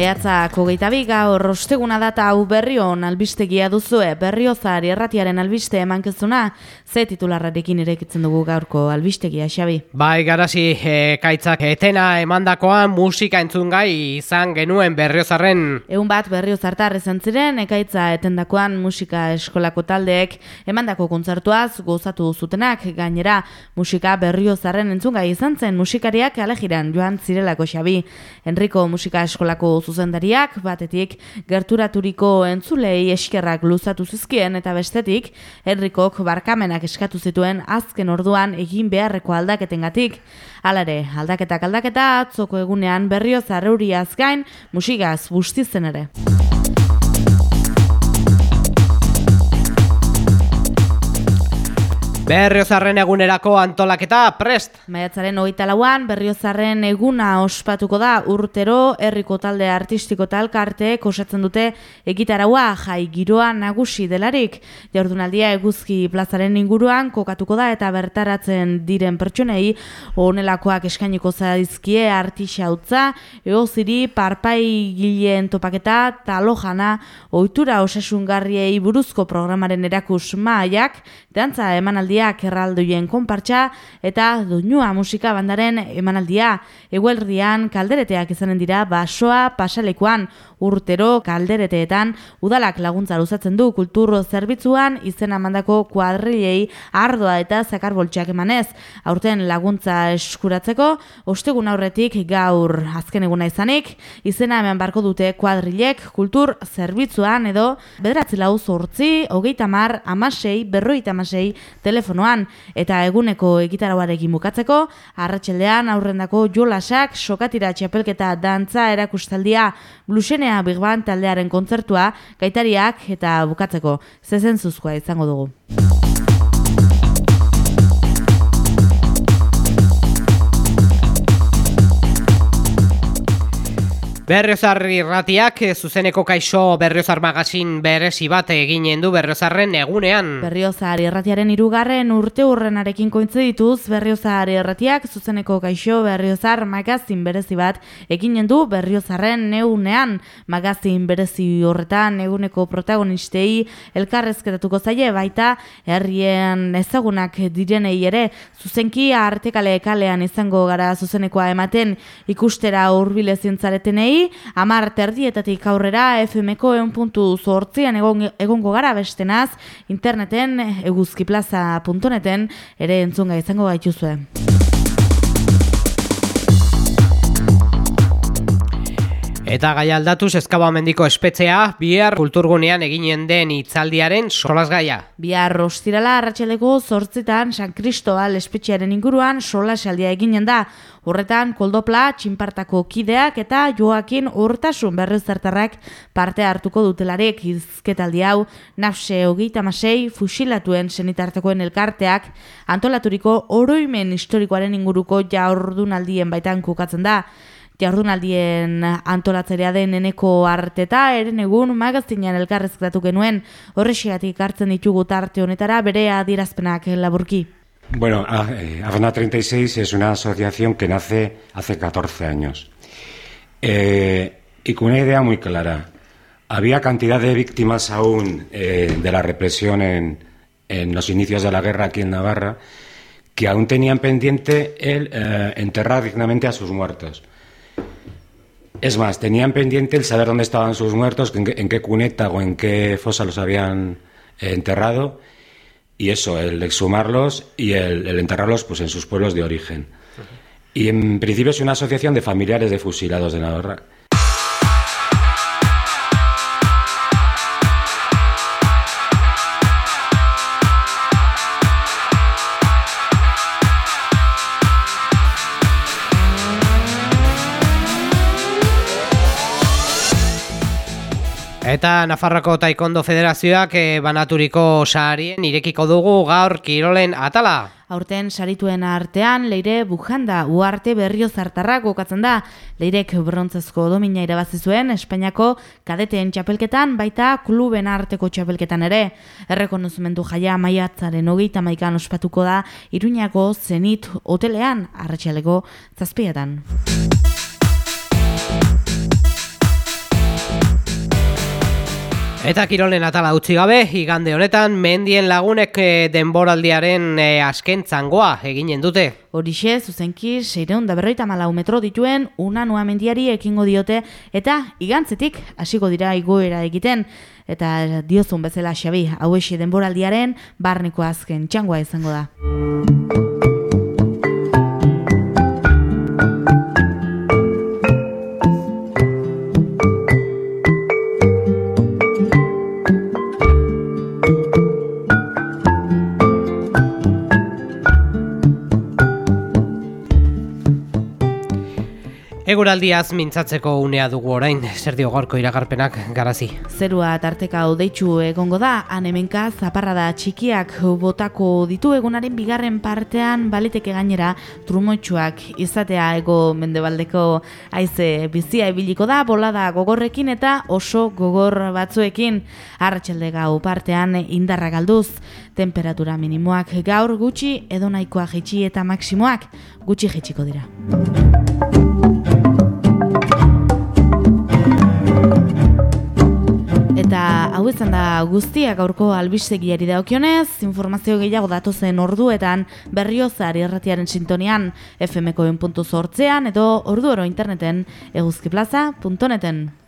Maiatzak hogeita bi gaur osteguna data hau berrion albistegia duzue berriozar erratiaren albiste emankezuna ze titularrarekin irekitzen dugu gaurko albistegia Xabi. Bai, garasi e, kaitzak etena emandakoan musika entzungai izan genuen berriozarren. Egun bat berriozartar izan ziren ekaitza etendakoan musika eskolako taldeek emandako kontzertuaz gozatu zutenak gainera musika berriozarren entzungai izan zen musikariak alegiran joan zirelako Xabi. Enriko musika eskolako zuzendariak batetik gerturaturiko entzulei eskerrak luzatu zizkien eta bestetik Enrikok barkamenak eskatu zituen azken orduan egin beharreko aldaketengatik. Halare, aldaketak aldaketa atzoko egunean berrio zarreuriaz gain musikaz bustizen ere. Berriozarren egunerako antolaketa prest. Maiatzaren hogeita lauan, berriozarren eguna ospatuko da urtero herriko talde artistiko talkarte osatzen dute egitaraua jai giroa nagusi delarik. Jardunaldia eguzki plazaren inguruan kokatuko da eta bertaratzen diren pertsonei onelakoak eskainiko zaizkie artisa utza, eoziri parpai gileen topaketa talojana ohitura osasungarriei buruzko programaren erakus maaiak, dantza emanaldia emanaldiak erraldoien konpartxa eta doinua musika bandaren emanaldia. Eguelrian kaldereteak izanen dira basoa pasalekuan urtero kaldereteetan udalak laguntza luzatzen du kulturo zerbitzuan izena mandako kuadrilei ardoa eta zakarboltxak emanez. Aurten laguntza eskuratzeko, ostegun aurretik gaur azken eguna izanik, izena hemen barko dute kuadrilek kultur zerbitzuan edo bederatzi lau zortzi, hogeita mar, amasei, berroita amasei, telefon telefonoan eta eguneko egitarabarekin bukatzeko, arratsaldean aurrendako jolasak, sokatira txapelketa dantza erakustaldia, blusenea bigban taldearen kontzertua, gaitariak eta bukatzeko, zezen zuzkoa izango dugu. Berriozar irratiak eh, zuzeneko kaixo Berriozar magazin berezi bat eginen du Berriozarren egunean. Berriozar irratiaren irugarren urte urrenarekin kointze dituz Berriozar irratiak zuzeneko kaixo Berriozar magazin berezi bat eginen du Berriozarren neunean. Magazin berezi horretan eguneko protagonistei elkarrezketatuko zaie baita herrien ezagunak direnei ere zuzenki artekale kalean izango gara zuzenekoa ematen ikustera urbile amar terdietatik aurrera FMko eun puntu zortzian egon, egongo gara bestenaz, interneten eguzkiplaza.neten ere entzunga izango gaituzue. Eta gai aldatuz eskabamendiko espetzea, bihar kulturgunean eginen den itzaldiaren solasgaia. Bihar rostirala arratxeleko zortzitan San Cristobal espetxearen inguruan solasaldia eginen da. Horretan, koldopla, txinpartako kideak eta joakin urtasun berrez zertarrak parte hartuko dutelarek izketaldi hau, nafse hogeita masei, fusilatuen senitartekoen elkarteak, antolaturiko oroimen historikoaren inguruko jaurdunaldien baitan kukatzen da jardunaldien antolatzerea den eneko arteta, eren egun magazinean elkarrezketatu genuen horrexiatik hartzen ditugu tarte honetara bere adierazpenak laburki. Bueno, Avna 36 es una asociación que nace hace 14 años eh, y con una idea muy clara. Había cantidad de víctimas aún eh, de la represión en, en los inicios de la guerra aquí en Navarra que aún tenían pendiente el eh, enterrar dignamente a sus muertos. Es más, tenían pendiente el saber dónde estaban sus muertos, en qué, cuneta o en qué fosa los habían eh, enterrado, y eso, el exhumarlos y el, el enterrarlos pues, en sus pueblos de origen. Y en principio es una asociación de familiares de fusilados de Navarra. Eta Nafarroko Taekwondo Federazioak e, banaturiko sarien irekiko dugu gaur kirolen atala. Aurten sarituen artean leire bujanda uarte berrio zartarrak gokatzen da. Leirek brontzezko domina irabazi zuen Espainiako kadeteen txapelketan baita kluben arteko txapelketan ere. Errekonozumentu jaia maiatzaren hogeita maikan ospatuko da Iruñako zenit hotelean arratxaleko zazpietan. Eta kirolen atala utzi gabe, igande honetan, mendien lagunek eh, denboraldiaren e, asken zangoa eginen dute. Horixe, zuzenki, seireun da berroita malau metro dituen, una nua mendiari ekingo diote, eta igantzetik hasiko dira igoera egiten. Eta diozun bezala xabi, hau denboraldiaren, barniko azken txangoa izango da. Eguraldiaz mintzatzeko unea dugu orain, zer dio gorko iragarpenak garazi. Zerua tarteka odeitzu egongo da, anemenka zaparra da txikiak botako ditu egunaren bigarren partean. Baliteke gainera trumoitsuak izatea ego mendebaldeko aize bizia ebiliko da, bolada gogorrekin eta oso gogor batzuekin. Arratxelde gau partean indarra galduz, temperatura minimoak gaur gutxi edo nahikoa jetxi eta maksimoak gutxi jetxiko dira. Hau izan da guztiak gaurko albistegiari daokionez, informazio gehiago datozen orduetan berriozar irratiaren sintonian fmkoen puntu edo ordu oro interneten eguzkiplaza.neten.